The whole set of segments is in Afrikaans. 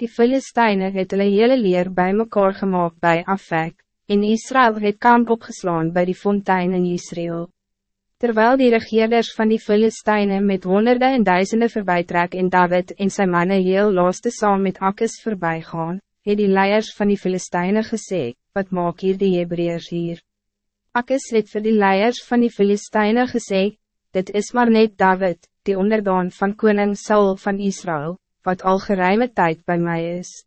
Die Filisteine het hulle hele leer bij mekaar gemaakt bij Afek, en Israël het kamp opgeslaan bij die fontein in Israël. Terwijl die regeerders van die Filisteine met honderden en duizenden voorbijtrek en David en zijn mannen heel laaste saam met Akkes voorbij gaan, het die leiers van die Filisteine gesê, wat maak hier die Hebreërs hier? Akkes het vir die leiers van die Filisteine gesê, dit is maar net David, die onderdaan van koning Saul van Israël, wat al geruime tijd bij mij is.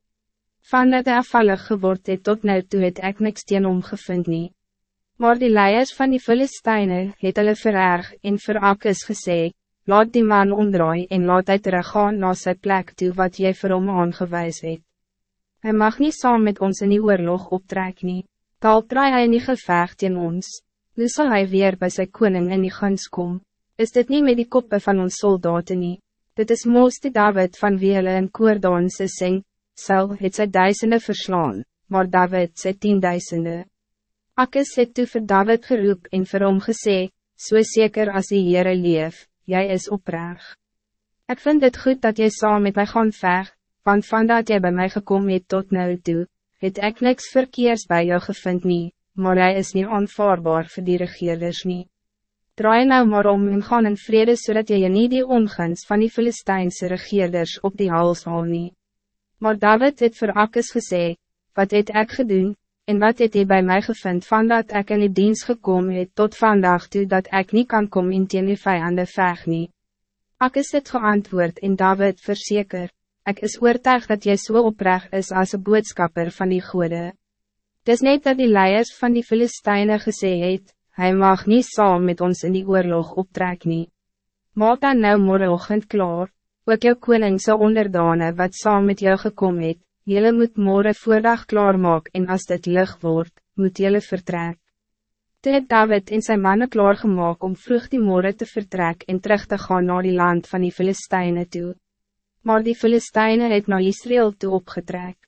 Van het afvallig geword het tot nou toe het ek niks teen omgevind nie. Maar die leiers van die Filisteine het hulle vererg en vir Akkes gesê, laat die man omdraai en laat hy teruggaan na sy plek toe wat jy vir hom aangewys het. Hy mag niet saam met ons in die oorlog optrek nie, taal draai hy in die gevecht teen ons, nu sal hy weer bij sy koning in die guns kom, is dit niet met die koppen van ons soldaten nie, dit is mooiste David van wie hulle in koordanse sing, Sal het sy duisende verslaan, maar David sy tienduisende. Akkes het toe vir David geroep en vir hom gesê, so zeker als die Heere leef, jij is opreg. Ik vind het goed dat jij saam met mij gaan veg, want van dat jy bij mij gekomen het tot nou toe, het ek niks verkeers bij jou gevind nie, maar hij is niet aanvaarbaar voor die regeerders nie. Draai nou maar om en gaan in vrede zodat so jy nie die ongunst van die Filistijnse regeerders op die hals haal nie. Maar David het voor Akkes gesê, wat het ek gedoen, En wat het hy bij mij gevind van dat ik in die dienst gekomen het tot vandaag toe dat ik niet kan komen in teen die vijande veg nie? Ek is het geantwoord en David verzeker, ik is oortuig dat jy so oprecht is als een boodschapper van die goede. Dis net dat die leiers van die Filisteine gesê het, hy mag niet saam met ons in die oorlog optrek nie. Maak dan nou morgenochtend klaar, ook jou koningse onderdane wat saam met jou gekomen het, Jelle moet morgen voordag klaarmaak en als dit licht wordt, moet jelle vertrek. Toe het David en zijn mannen klaargemaak om vroeg die morgen te vertrek en terug te gaan naar die land van die Filistijnen toe. Maar die Filistijnen het naar Israël toe opgetrek.